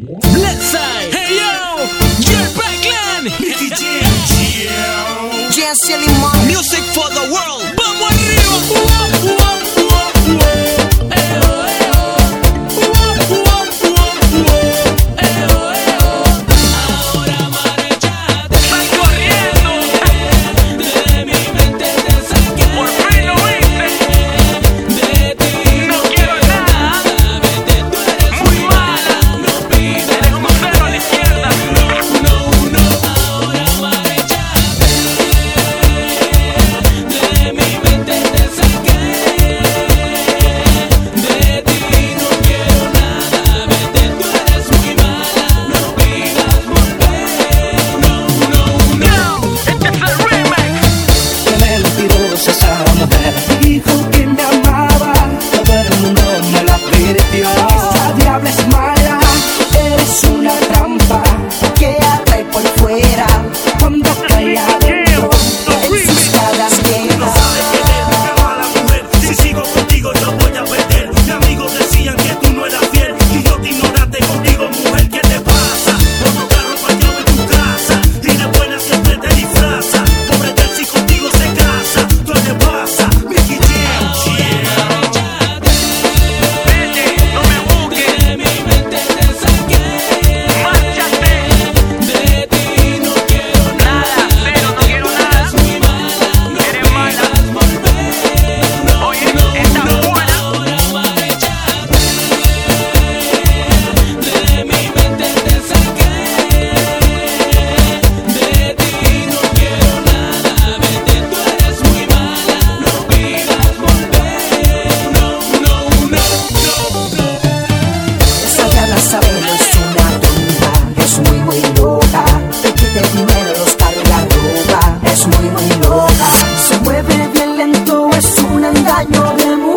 Let's say, hey yo, you're Backland, DJ, Jazz Music for the world, vamos arriba. Bless my engaño de